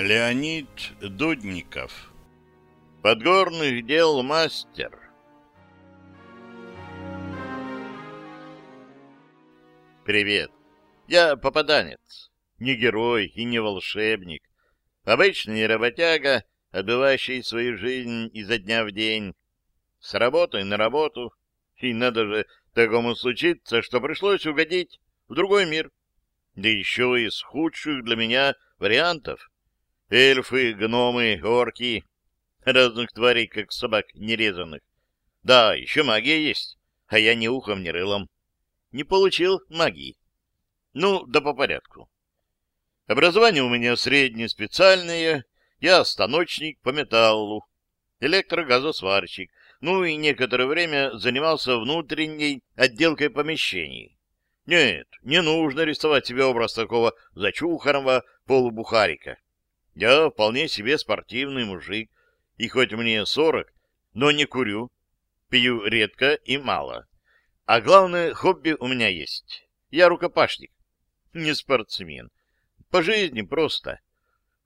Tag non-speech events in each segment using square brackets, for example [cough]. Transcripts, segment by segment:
Леонид Дудников Подгорных дел мастер Привет. Я попаданец. Не герой и не волшебник. Обычный работяга, отбывающий свою жизнь изо дня в день. С работы на работу. И надо же такому случиться, что пришлось угодить в другой мир. Да еще из худших для меня вариантов. Эльфы, гномы, орки. Разных тварей, как собак нерезанных. Да, еще магия есть, а я ни ухом, ни рылом. Не получил магии. Ну, да по порядку. Образование у меня среднее специальное. Я станочник по металлу, электрогазосварщик. Ну и некоторое время занимался внутренней отделкой помещений. Нет, не нужно рисовать себе образ такого зачуханного полубухарика. Я вполне себе спортивный мужик, и хоть мне сорок, но не курю, пью редко и мало. А главное, хобби у меня есть. Я рукопашник, не спортсмен. По жизни просто.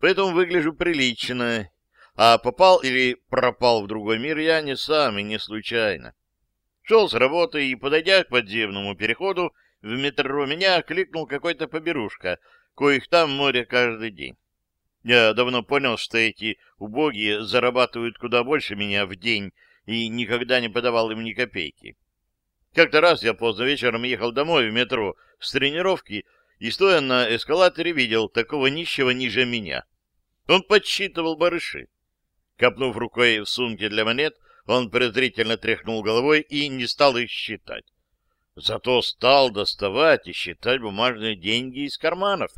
Поэтому выгляжу прилично. А попал или пропал в другой мир я не сам и не случайно. Шел с работы и, подойдя к подземному переходу, в метро меня кликнул какой-то поберушка, коих там море каждый день. Я давно понял, что эти убогие зарабатывают куда больше меня в день и никогда не подавал им ни копейки. Как-то раз я поздно вечером ехал домой в метро с тренировки и, стоя на эскалаторе, видел такого нищего ниже меня. Он подсчитывал барыши. Копнув рукой в сумке для монет, он презрительно тряхнул головой и не стал их считать. Зато стал доставать и считать бумажные деньги из карманов.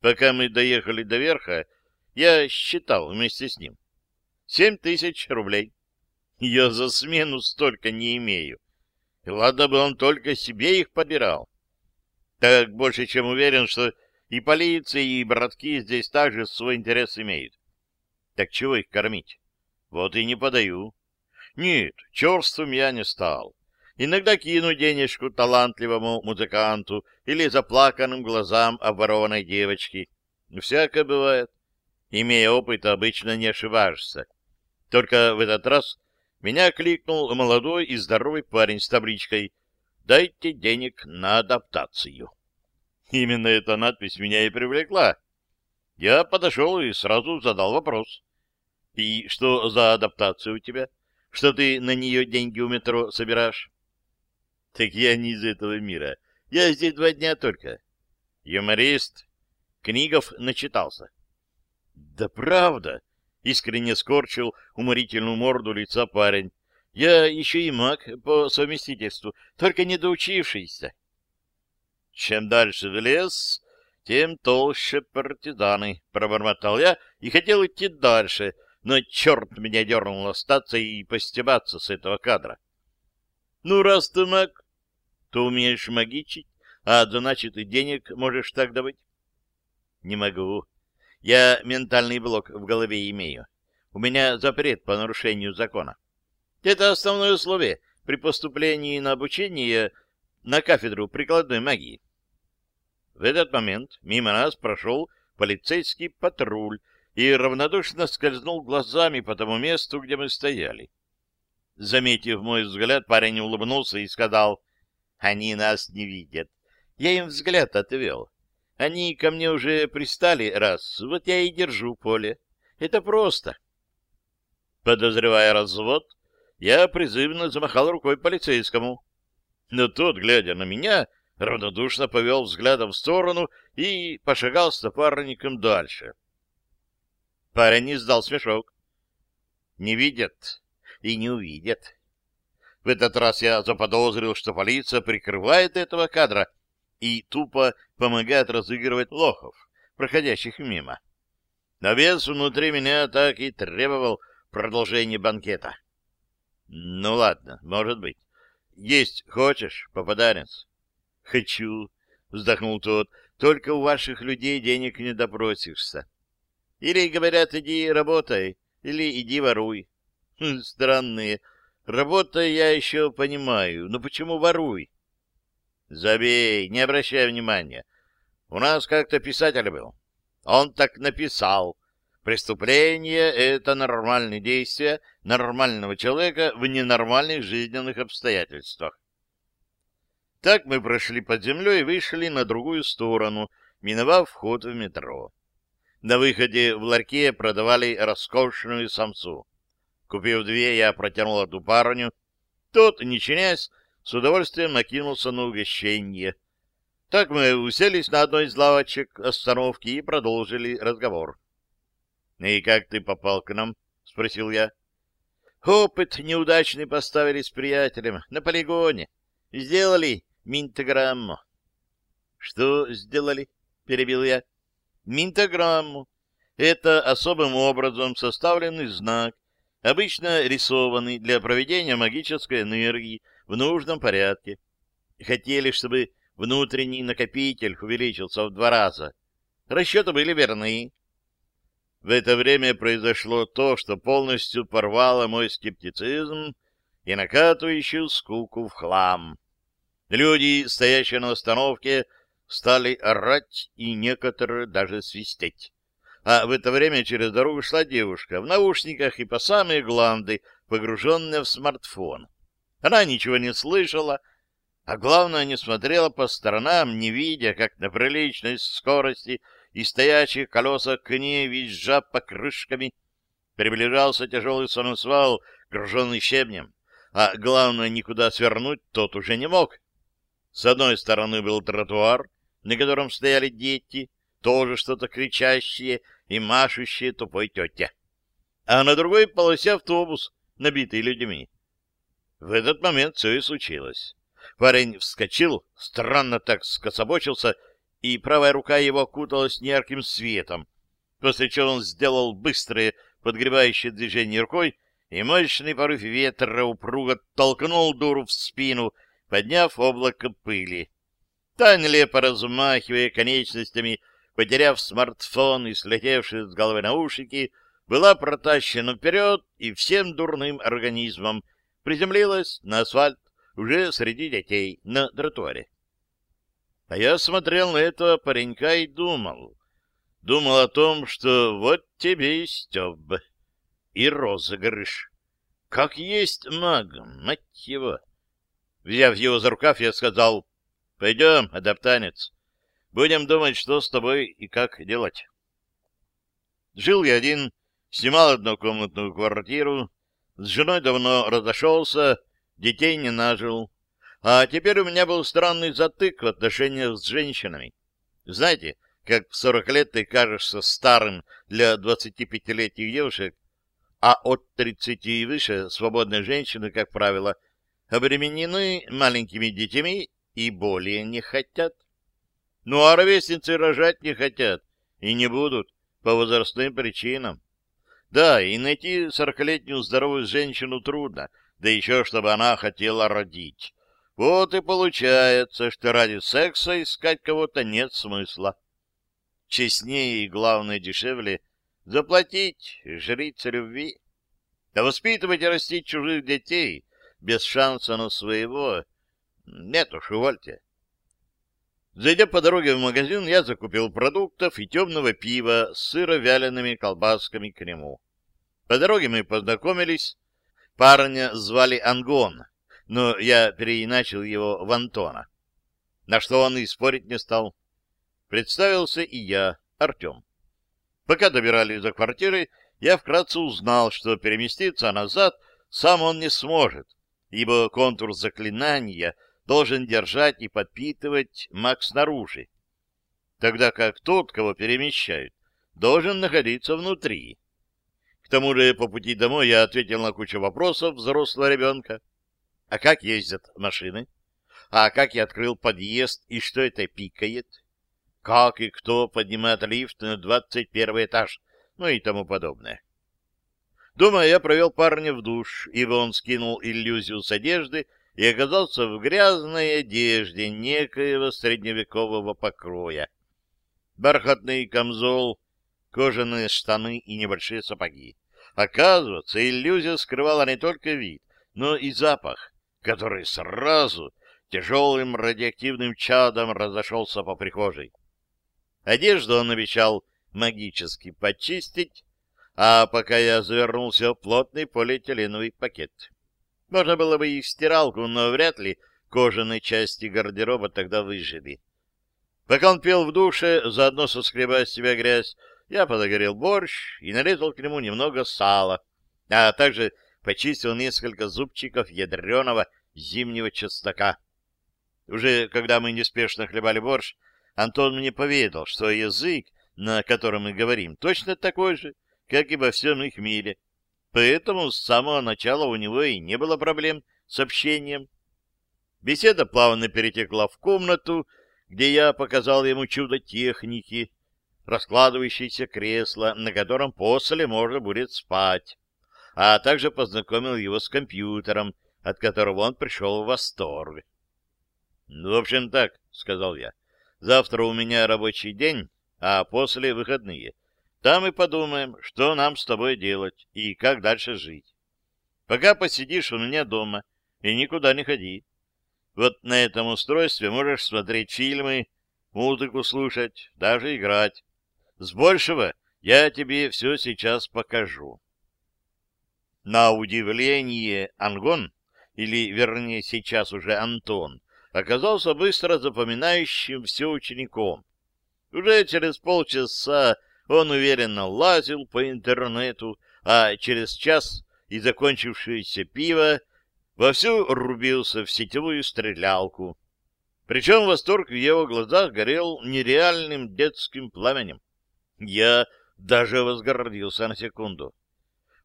Пока мы доехали до верха, я считал вместе с ним. Семь тысяч рублей. Я за смену столько не имею. И ладно бы он только себе их побирал. Так больше чем уверен, что и полиция, и братки здесь также свой интерес имеют. Так чего их кормить? Вот и не подаю. Нет, черствым я не стал. Иногда кину денежку талантливому музыканту или заплаканным глазам обворованной девочки. Всякое бывает. Имея опыт, обычно не ошибаешься. Только в этот раз меня кликнул молодой и здоровый парень с табличкой «Дайте денег на адаптацию». Именно эта надпись меня и привлекла. Я подошел и сразу задал вопрос. «И что за адаптация у тебя? Что ты на нее деньги у метро собираешь?» Так я не из этого мира. Я здесь два дня только. Юморист. Книгов начитался. Да правда, искренне скорчил уморительную морду лица парень. Я еще и маг по совместительству, только недоучившийся. Чем дальше в лес, тем толще партизаны, пробормотал я и хотел идти дальше, но черт меня дернул остаться и постебаться с этого кадра. Ну, раз ты маг, то умеешь магичить, а значит и денег можешь так давать. Не могу. Я ментальный блок в голове имею. У меня запрет по нарушению закона. Это основное условие при поступлении на обучение на кафедру прикладной магии. В этот момент мимо нас прошел полицейский патруль и равнодушно скользнул глазами по тому месту, где мы стояли. Заметив мой взгляд, парень улыбнулся и сказал, «Они нас не видят. Я им взгляд отвел. Они ко мне уже пристали раз, вот я и держу поле. Это просто». Подозревая развод, я призывно замахал рукой полицейскому. Но тот, глядя на меня, равнодушно повел взглядом в сторону и пошагал с напарником дальше. Парень издал смешок. «Не видят и не увидят. В этот раз я заподозрил, что полиция прикрывает этого кадра и тупо помогает разыгрывать лохов, проходящих мимо. Но вес внутри меня так и требовал продолжения банкета. Ну ладно, может быть. Есть хочешь, попаданец? Хочу, вздохнул тот. Только у ваших людей денег не допросишься. Или говорят, иди работай, или иди воруй. Хм, странные. Работа я еще понимаю, но почему воруй? Забей, не обращай внимания. У нас как-то писатель был. Он так написал. Преступление — это нормальные действия нормального человека в ненормальных жизненных обстоятельствах. Так мы прошли под землей и вышли на другую сторону, миновав вход в метро. На выходе в ларьке продавали роскошную самсу. Купив две, я протянул эту парню. Тот, не чинясь, с удовольствием накинулся на угощение. Так мы уселись на одной из лавочек остановки и продолжили разговор. — И как ты попал к нам? — спросил я. — Опыт неудачный поставили с приятелем на полигоне. Сделали минтограмму. — Что сделали? — перебил я. — Минтограмму. Это особым образом составленный знак, обычно рисованный для проведения магической энергии в нужном порядке. Хотели, чтобы внутренний накопитель увеличился в два раза. Расчеты были верны. В это время произошло то, что полностью порвало мой скептицизм и накатывающую скуку в хлам. Люди, стоящие на остановке, стали орать и некоторые даже свистеть. А в это время через дорогу шла девушка в наушниках и по самые гланды, погруженная в смартфон. Она ничего не слышала, а главное, не смотрела по сторонам, не видя, как на приличной скорости и стоячих колесах к ней, визжа покрышками, приближался тяжелый самосвал, груженный щебнем, а главное, никуда свернуть тот уже не мог. С одной стороны был тротуар, на котором стояли дети, тоже что-то кричащие и машущие тупой тетя. А на другой полосе автобус, набитый людьми. В этот момент все и случилось. Парень вскочил, странно так скособочился, и правая рука его окуталась неярким светом, после чего он сделал быстрое подгребающее движение рукой, и мощный порыв ветра упруго толкнул дуру в спину, подняв облако пыли. Та, нелепо размахивая конечностями, потеряв смартфон и слетевшие с головы наушники, была протащена вперед и всем дурным организмом приземлилась на асфальт уже среди детей на тротуаре. А я смотрел на этого паренька и думал. Думал о том, что вот тебе и стёб, и розыгрыш. Как есть маг, мать его. Взяв его за рукав, я сказал, пойдем, адаптанец, будем думать, что с тобой и как делать. Жил я один, снимал однокомнатную квартиру, с женой давно разошелся, детей не нажил. А теперь у меня был странный затык в отношениях с женщинами. Знаете, как в 40 лет ты кажешься старым для 25-летних девушек, а от 30 и выше свободные женщины, как правило, обременены маленькими детьми и более не хотят. Ну а ровесницы рожать не хотят и не будут по возрастным причинам. Да, и найти сорокалетнюю здоровую женщину трудно, да еще чтобы она хотела родить. Вот и получается, что ради секса искать кого-то нет смысла. Честнее и, главное, дешевле заплатить жрице любви. Да воспитывать и растить чужих детей без шанса на своего нет уж, увольте. Зайдя по дороге в магазин, я закупил продуктов и темного пива с сыро-вялеными колбасками к нему. По дороге мы познакомились. Парня звали Ангон, но я переиначил его в Антона. На что он и спорить не стал. Представился и я, Артем. Пока добирались до квартиры, я вкратце узнал, что переместиться назад сам он не сможет, ибо контур заклинания должен держать и подпитывать маг снаружи, тогда как тот, кого перемещают, должен находиться внутри. К тому же по пути домой я ответил на кучу вопросов взрослого ребенка. А как ездят машины? А как я открыл подъезд и что это пикает? Как и кто поднимает лифт на двадцать первый этаж? Ну и тому подобное. Дома я провел парня в душ, ибо он скинул иллюзию с одежды и оказался в грязной одежде некоего средневекового покроя. Бархатный камзол, кожаные штаны и небольшие сапоги. Оказывается, иллюзия скрывала не только вид, но и запах, который сразу тяжелым радиоактивным чадом разошелся по прихожей. Одежду он обещал магически почистить, а пока я завернулся в плотный полиэтиленовый пакет. Можно было бы и в стиралку, но вряд ли кожаные части гардероба тогда выжили. Пока он пел в душе, заодно соскребая с себя грязь, я подогрел борщ и нарезал к нему немного сала, а также почистил несколько зубчиков ядреного зимнего чеснока. Уже когда мы неспешно хлебали борщ, Антон мне поведал, что язык, на котором мы говорим, точно такой же, как и во всем их мире. Поэтому с самого начала у него и не было проблем с общением. Беседа плавно перетекла в комнату, где я показал ему чудо техники, раскладывающееся кресло, на котором после можно будет спать, а также познакомил его с компьютером, от которого он пришел в восторг. — Ну, в общем так, — сказал я, — завтра у меня рабочий день, а после выходные. Там и подумаем, что нам с тобой делать и как дальше жить. Пока посидишь у меня дома и никуда не ходи. Вот на этом устройстве можешь смотреть фильмы, музыку слушать, даже играть. С большего я тебе все сейчас покажу. На удивление Ангон, или, вернее, сейчас уже Антон, оказался быстро запоминающим все учеником. Уже через полчаса он уверенно лазил по интернету, а через час и закончившееся пиво вовсю рубился в сетевую стрелялку. Причем восторг в его глазах горел нереальным детским пламенем. Я даже возгордился на секунду.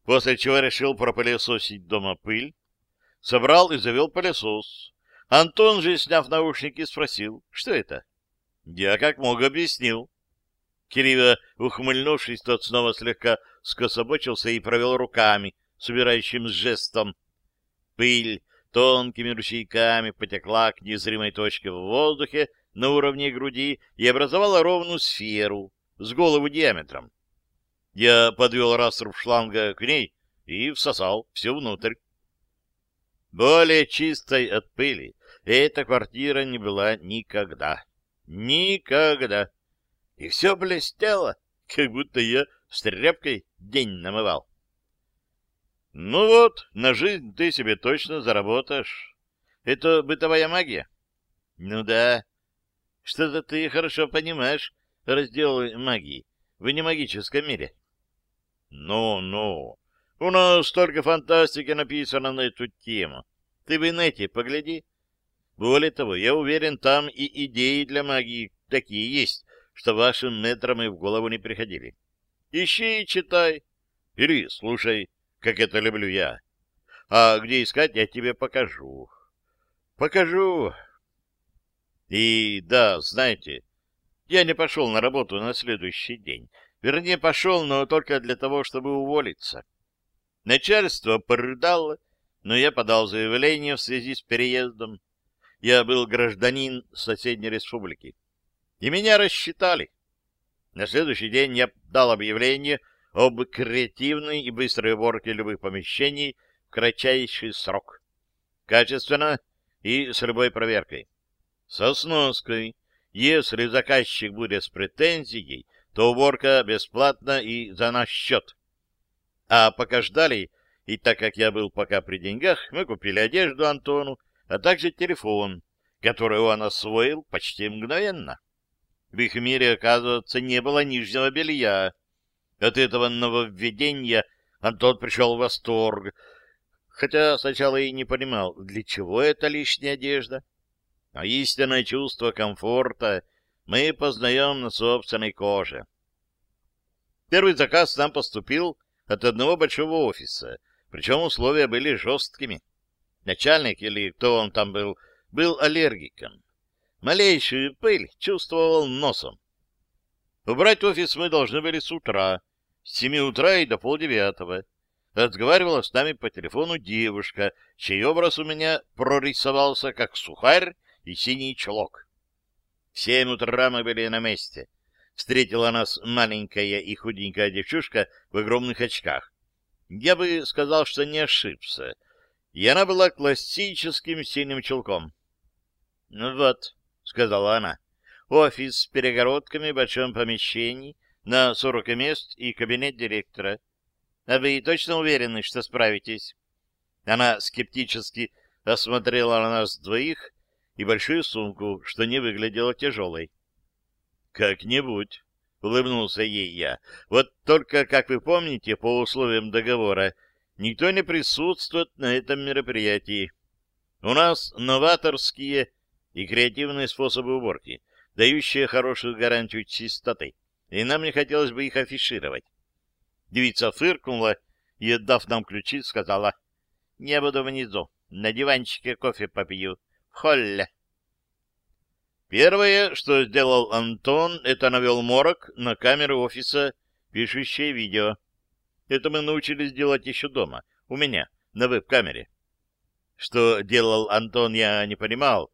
После чего решил пропылесосить дома пыль, собрал и завел пылесос. Антон же, сняв наушники, спросил, что это? Я как мог объяснил. Кириво, ухмыльнувшись, тот снова слегка скособочился и провел руками, собирающим жестом. Пыль тонкими ручейками потекла к незримой точке в воздухе на уровне груди и образовала ровную сферу с голову диаметром. Я подвел раструб шланга к ней и всосал все внутрь. Более чистой от пыли эта квартира не была никогда. Никогда. И все блестело, как будто я с тряпкой день намывал. Ну вот, на жизнь ты себе точно заработаешь. Это бытовая магия? Ну да. Что-то ты хорошо понимаешь раздел магии в немагическом мире. Ну-ну, у нас столько фантастики написано на эту тему. Ты в инете погляди. Более того, я уверен, там и идеи для магии такие есть, что вашим метрам и в голову не приходили. Ищи и читай. Или слушай, как это люблю я. А где искать, я тебе покажу. Покажу. И да, знаете, я не пошел на работу на следующий день. Вернее, пошел, но только для того, чтобы уволиться. Начальство порыдало, но я подал заявление в связи с переездом. Я был гражданин соседней республики и меня рассчитали. На следующий день я дал объявление об креативной и быстрой уборке любых помещений в кратчайший срок. Качественно и с любой проверкой. Со сноской. Если заказчик будет с претензией, то уборка бесплатна и за наш счет. А пока ждали, и так как я был пока при деньгах, мы купили одежду Антону, а также телефон, который он освоил почти мгновенно. В их мире, оказывается, не было нижнего белья. От этого нововведения Антон пришел в восторг, хотя сначала и не понимал, для чего это лишняя одежда. А истинное чувство комфорта мы познаем на собственной коже. Первый заказ нам поступил от одного большого офиса, причем условия были жесткими. Начальник, или кто он там был, был аллергиком малейшую пыль чувствовал носом. Убрать офис мы должны были с утра, с семи утра и до полдевятого. Разговаривала с нами по телефону девушка, чей образ у меня прорисовался как сухарь и синий чулок. В семь утра мы были на месте. Встретила нас маленькая и худенькая девчушка в огромных очках. Я бы сказал, что не ошибся. И она была классическим синим чулком. Ну вот, — сказала она. Офис с перегородками в большом помещении, на 40 мест и кабинет директора. А вы точно уверены, что справитесь? Она скептически осмотрела на нас двоих и большую сумку, что не выглядело тяжелой. «Как-нибудь», — улыбнулся ей я. «Вот только, как вы помните, по условиям договора, никто не присутствует на этом мероприятии. У нас новаторские и креативные способы уборки, дающие хорошую гарантию чистоты, и нам не хотелось бы их афишировать». Девица фыркнула и, отдав нам ключи, сказала, «Не буду внизу, на диванчике кофе попью, в холле». Первое, что сделал Антон, это навел морок на камеру офиса, пишущее видео. Это мы научились делать еще дома, у меня, на веб-камере. Что делал Антон, я не понимал.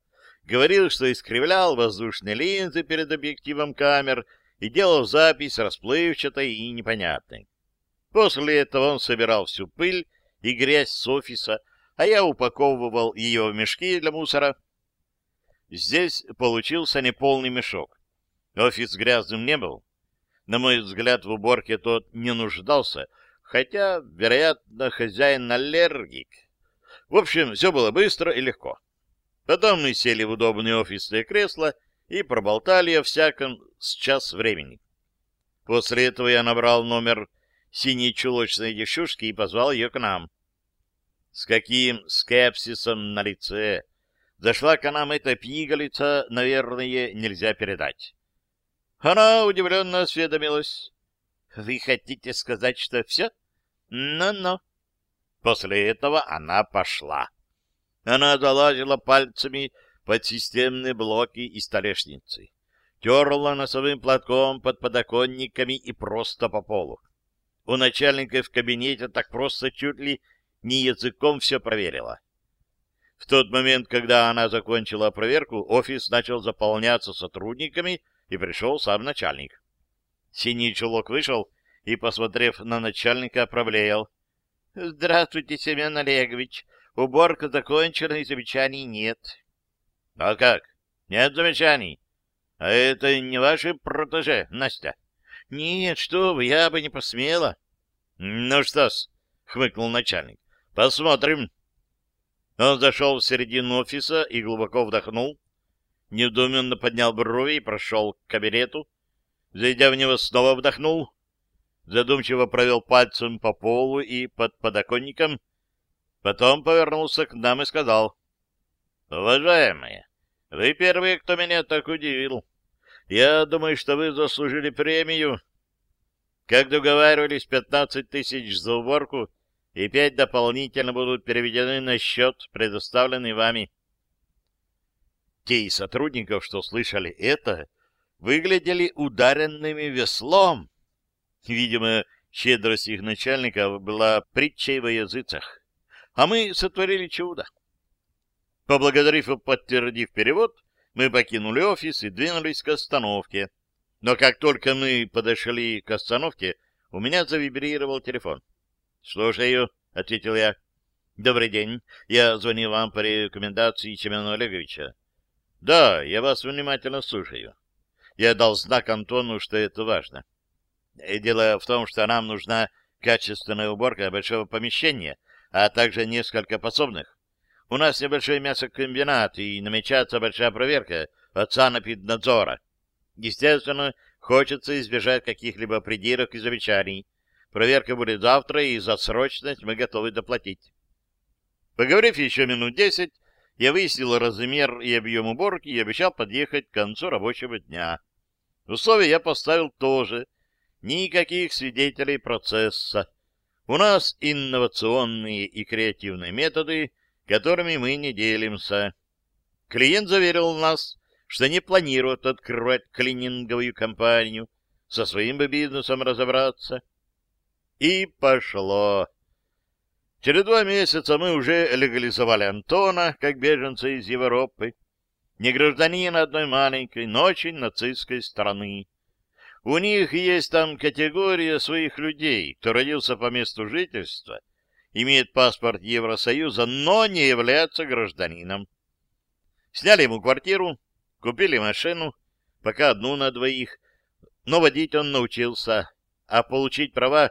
Говорил, что искривлял воздушные линзы перед объективом камер и делал запись расплывчатой и непонятной. После этого он собирал всю пыль и грязь с офиса, а я упаковывал ее в мешки для мусора Здесь получился неполный мешок. Офис грязным не был. На мой взгляд, в уборке тот не нуждался, хотя, вероятно, хозяин аллергик. В общем, все было быстро и легко. Потом мы сели в удобные офисные кресла и проболтали о всяком с час времени. После этого я набрал номер синей чулочной девчушки и позвал ее к нам. С каким скепсисом на лице Зашла к нам эта пигалица, наверное, нельзя передать. Она удивленно осведомилась. — Вы хотите сказать, что все? Ну-ну. После этого она пошла. Она залазила пальцами под системные блоки и столешницы, терла носовым платком под подоконниками и просто по полу. У начальника в кабинете так просто чуть ли не языком все проверила. В тот момент, когда она закончила проверку, офис начал заполняться сотрудниками, и пришел сам начальник. Синий чулок вышел и, посмотрев на начальника, проблеял. — Здравствуйте, Семен Олегович. Уборка закончена, и замечаний нет. — А как? Нет замечаний? А это не ваши протеже, Настя? — Нет, что вы, я бы не посмела. — Ну что-с, — хмыкнул начальник, — посмотрим. Он зашел в середину офиса и глубоко вдохнул, недоуменно поднял брови и прошел к кабинету. Зайдя в него, снова вдохнул, задумчиво провел пальцем по полу и под подоконником, потом повернулся к нам и сказал, «Уважаемые, вы первые, кто меня так удивил. Я думаю, что вы заслужили премию. Как договаривались, 15 тысяч за уборку — и пять дополнительно будут переведены на счет, предоставленный вами. Те из сотрудников, что слышали это, выглядели ударенными веслом. Видимо, щедрость их начальника была притчей во языцах. А мы сотворили чудо. Поблагодарив и подтвердив перевод, мы покинули офис и двинулись к остановке. Но как только мы подошли к остановке, у меня завибрировал телефон. — Слушаю, — ответил я. — Добрый день. Я звоню вам по рекомендации Семена Олеговича. — Да, я вас внимательно слушаю. Я дал знак Антону, что это важно. Дело в том, что нам нужна качественная уборка большого помещения, а также несколько пособных. У нас небольшой мясокомбинат, и намечается большая проверка от санэпиднадзора. Естественно, хочется избежать каких-либо придирок и замечаний. Проверка будет завтра, и за срочность мы готовы доплатить. Поговорив еще минут десять, я выяснил размер и объем уборки и обещал подъехать к концу рабочего дня. Условия я поставил тоже. Никаких свидетелей процесса. У нас инновационные и креативные методы, которыми мы не делимся. Клиент заверил нас, что не планирует открывать клининговую компанию, со своим бы бизнесом разобраться. И пошло. Через два месяца мы уже легализовали Антона как беженца из Европы, не гражданина одной маленькой, но очень нацистской страны. У них есть там категория своих людей, кто родился по месту жительства, имеет паспорт Евросоюза, но не является гражданином. Сняли ему квартиру, купили машину, пока одну на двоих, но водить он научился, а получить права,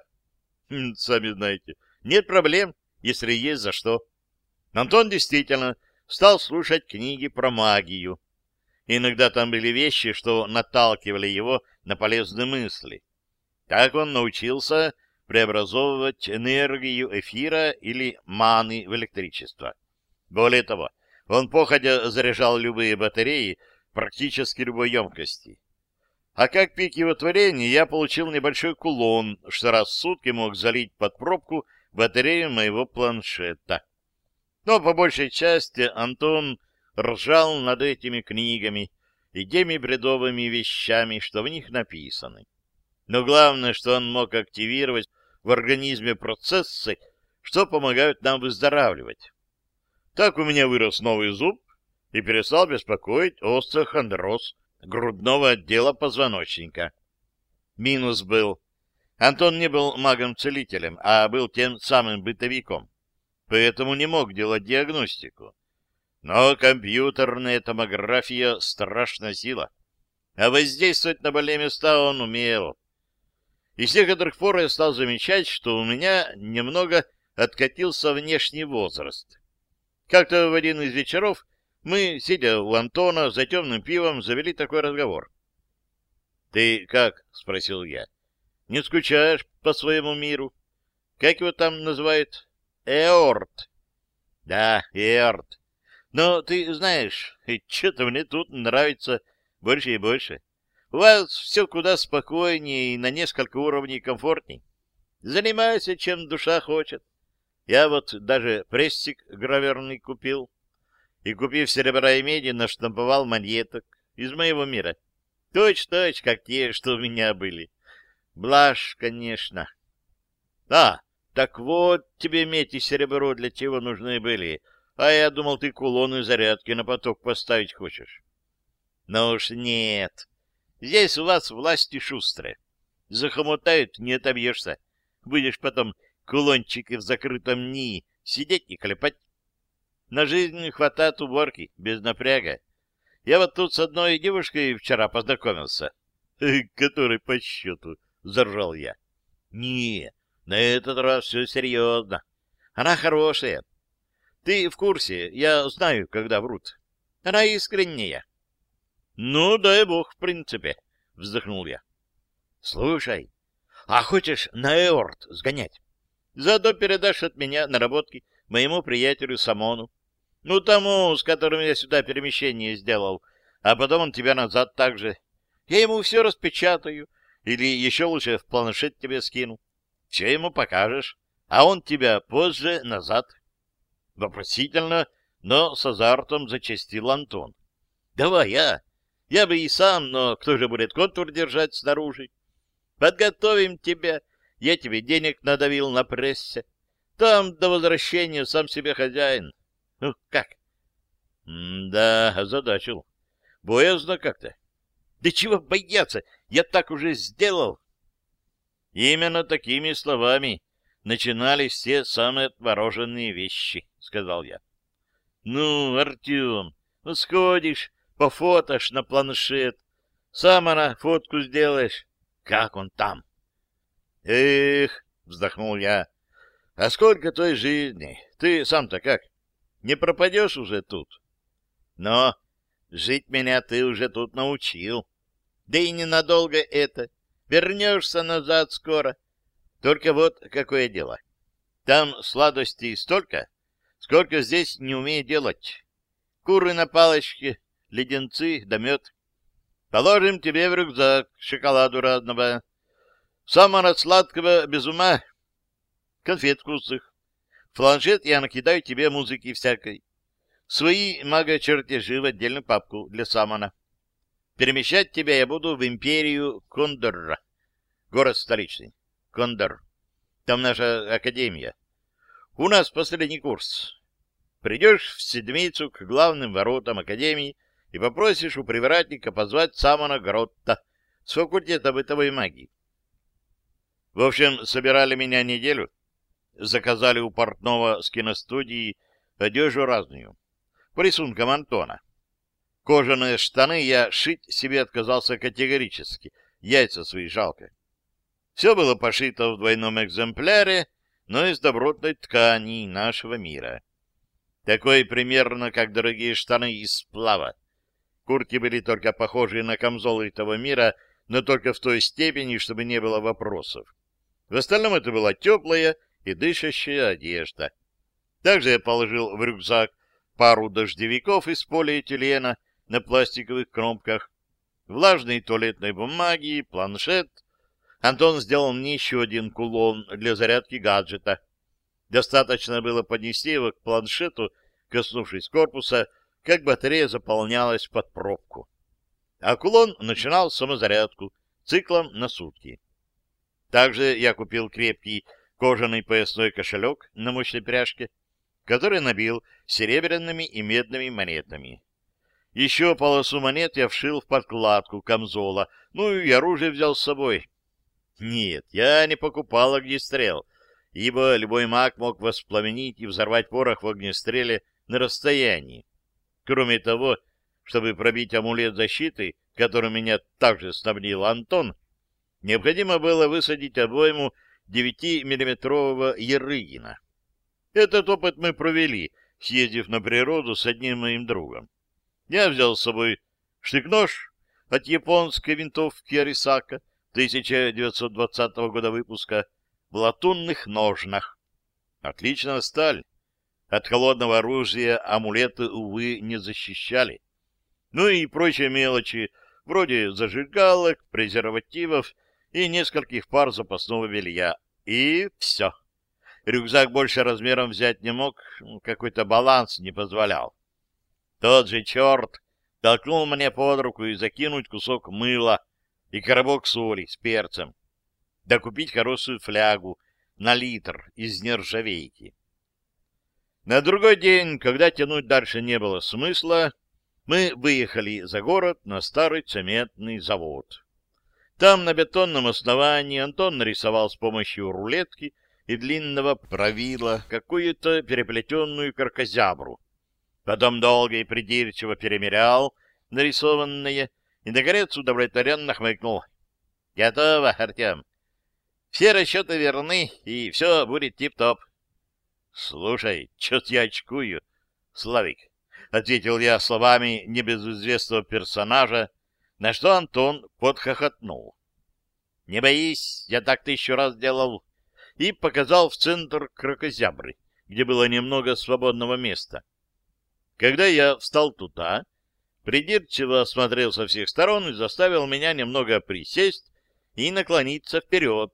хм, сами знаете, нет проблем, если есть за что. Антон действительно стал слушать книги про магию. Иногда там были вещи, что наталкивали его на полезные мысли. Так он научился преобразовывать энергию эфира или маны в электричество. Более того, он походя заряжал любые батареи практически любой емкости. А как пик его творения, я получил небольшой кулон, что раз в сутки мог залить под пробку батарею моего планшета. Но по большей части Антон ржал над этими книгами и теми бредовыми вещами, что в них написаны. Но главное, что он мог активировать в организме процессы, что помогают нам выздоравливать. Так у меня вырос новый зуб и перестал беспокоить остеохондроз грудного отдела позвоночника. Минус был. Антон не был магом-целителем, а был тем самым бытовиком, поэтому не мог делать диагностику. Но компьютерная томография — страшная сила. А воздействовать на больные места он умел. И с некоторых пор я стал замечать, что у меня немного откатился внешний возраст. Как-то в один из вечеров мы, сидя у Антона за темным пивом, завели такой разговор. — Ты как? — спросил я. — Не скучаешь по своему миру? Как его там называют? — Эорт. — Да, Эорт. Но ты знаешь, [laughs] что-то мне тут нравится больше и больше. У вас все куда спокойнее и на несколько уровней комфортней. Занимайся, чем душа хочет. Я вот даже прессик граверный купил. И, купив серебра и меди, наштамповал монеток из моего мира. Точь-точь, как те, что у меня были. Блажь, конечно. А, так вот тебе медь и серебро для чего нужны были — а я думал, ты кулоны зарядки на поток поставить хочешь. Ну уж нет. Здесь у вас власти шустрые. Захомутают, не отобьешься. Будешь потом кулончики в закрытом НИИ сидеть и клепать. На жизнь хватает уборки, без напряга. Я вот тут с одной девушкой вчера познакомился. [laughs] Который по счету, заржал я. Не, на этот раз все серьезно. Она хорошая, ты в курсе, я знаю, когда врут. Она искренняя. Ну, дай бог, в принципе, вздохнул я. Слушай, а хочешь на Эорт сгонять? Заодно передашь от меня наработки моему приятелю Самону. Ну, тому, с которым я сюда перемещение сделал, а потом он тебя назад так же. Я ему все распечатаю, или еще лучше в планшет тебе скину. Все ему покажешь, а он тебя позже назад Вопросительно, но с азартом зачастил Антон. — Давай я. Я бы и сам, но кто же будет контур держать снаружи? Подготовим тебя. Я тебе денег надавил на прессе. Там до возвращения сам себе хозяин. Ну, как? — Да, озадачил. Боязно как-то. — Да чего бояться? Я так уже сделал. Именно такими словами начинались все самые отмороженные вещи, — сказал я. — Ну, Артем, сходишь, пофотошь на планшет, сам она фотку сделаешь. Как он там? — Эх, — вздохнул я, — а сколько той жизни? Ты сам-то как? Не пропадешь уже тут? Но жить меня ты уже тут научил. Да и ненадолго это. Вернешься назад скоро. — только вот какое дело. Там сладостей столько, сколько здесь не умею делать. Куры на палочке, леденцы да мед. Положим тебе в рюкзак шоколаду разного. Самого сладкого без ума. Конфет вкусных. В я накидаю тебе музыки всякой. Свои мага-чертежи в отдельную папку для Самона. Перемещать тебя я буду в империю Кондорра, город столичный. Кондор. Там наша академия. У нас последний курс. Придешь в седмицу к главным воротам академии и попросишь у привратника позвать Самона Гротта с факультета бытовой магии. В общем, собирали меня неделю. Заказали у портного с киностудии одежу разную. По рисункам Антона. Кожаные штаны я шить себе отказался категорически. яйца свои жалко. Все было пошито в двойном экземпляре, но из добротной ткани нашего мира. Такой примерно, как дорогие штаны из сплава. Куртки были только похожи на камзолы того мира, но только в той степени, чтобы не было вопросов. В остальном это была теплая и дышащая одежда. Также я положил в рюкзак пару дождевиков из полиэтилена на пластиковых кромках, влажной туалетной бумаги, планшет. Антон сделал мне еще один кулон для зарядки гаджета. Достаточно было поднести его к планшету, коснувшись корпуса, как батарея заполнялась под пробку. А кулон начинал самозарядку циклом на сутки. Также я купил крепкий кожаный поясной кошелек на мощной пряжке, который набил серебряными и медными монетами. Еще полосу монет я вшил в подкладку камзола, ну и оружие взял с собой. Нет, я не покупал огнестрел, ибо любой маг мог воспламенить и взорвать порох в огнестреле на расстоянии. Кроме того, чтобы пробить амулет защиты, которым меня также снабдил Антон, необходимо было высадить обойму 9-миллиметрового Ерыгина. Этот опыт мы провели, съездив на природу с одним моим другом. Я взял с собой штык-нож от японской винтовки Арисака 1920 года выпуска в латунных ножнах. Отличная сталь. От холодного оружия амулеты, увы, не защищали. Ну и прочие мелочи, вроде зажигалок, презервативов и нескольких пар запасного белья. И все. Рюкзак больше размером взять не мог, какой-то баланс не позволял. Тот же черт толкнул мне под руку и закинуть кусок мыла и коробок соли с перцем, да купить хорошую флягу на литр из нержавейки. На другой день, когда тянуть дальше не было смысла, мы выехали за город на старый цементный завод. Там на бетонном основании Антон нарисовал с помощью рулетки и длинного правила какую-то переплетенную каркозябру. Потом долго и придирчиво перемерял нарисованное и, наконец, удовлетворенно хмыкнул. — Готово, Артем. Все расчеты верны, и все будет тип-топ. — Слушай, что-то я очкую, Славик, — ответил я словами небезызвестного персонажа, на что Антон подхохотнул. — Не боись, я так тысячу раз делал и показал в центр крокозябры, где было немного свободного места. Когда я встал туда, придирчиво осмотрел со всех сторон и заставил меня немного присесть и наклониться вперед.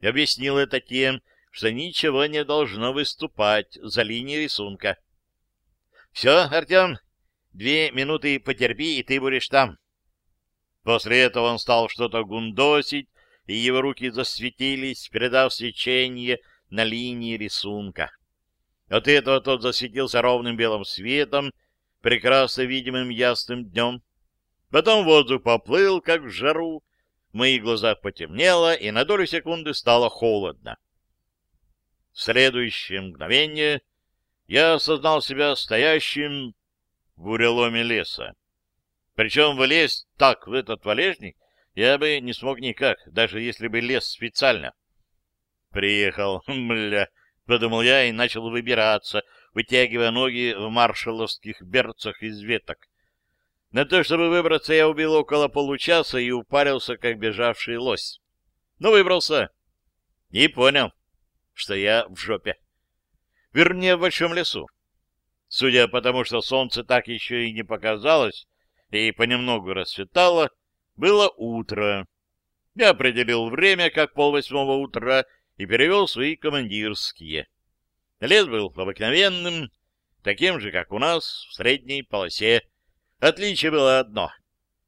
Объяснил это тем, что ничего не должно выступать за линией рисунка. — Все, Артем, две минуты потерпи, и ты будешь там. После этого он стал что-то гундосить, и его руки засветились, передав свечение на линии рисунка. От этого тот засветился ровным белым светом, прекрасно видимым ясным днем. Потом воздух поплыл, как в жару, в моих глазах потемнело, и на долю секунды стало холодно. В следующее мгновение я осознал себя стоящим в буреломе леса. Причем влезть так в этот валежник я бы не смог никак, даже если бы лез специально. Приехал, [laughs] мля, подумал я и начал выбираться, вытягивая ноги в маршаловских берцах из веток. На то, чтобы выбраться, я убил около получаса и упарился, как бежавший лось. Но выбрался. И понял, что я в жопе. Вернее, в большом лесу. Судя по тому, что солнце так еще и не показалось, и понемногу расцветало, было утро. Я определил время как полвосьмого утра и перевел свои командирские. Лес был обыкновенным, таким же, как у нас, в средней полосе. Отличие было одно.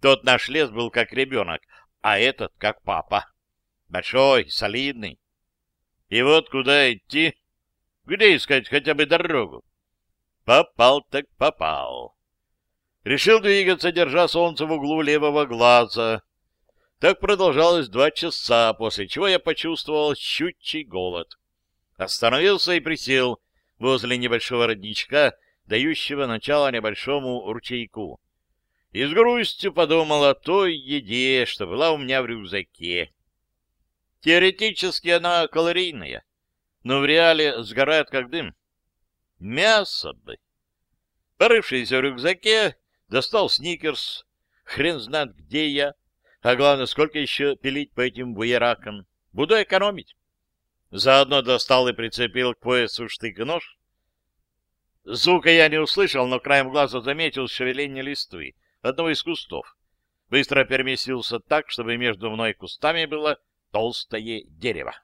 Тот наш лес был как ребенок, а этот как папа. Большой, солидный. И вот куда идти? Где искать хотя бы дорогу? Попал так попал. Решил двигаться, держа солнце в углу левого глаза. Так продолжалось два часа, после чего я почувствовал щучий голод. Остановился и присел возле небольшого родничка, дающего начало небольшому ручейку. и с грустью подумал о той еде, что была у меня в рюкзаке. Теоретически она калорийная, но в реале сгорает как дым. Мясо бы. Порывшись в рюкзаке, достал сникерс. Хрен знает, где я. А главное, сколько еще пилить по этим буеракам. Буду экономить. Заодно достал и прицепил к поясу штык-нож. Звука я не услышал, но краем глаза заметил шевеление листвы одного из кустов. Быстро переместился так, чтобы между мной и кустами было толстое дерево.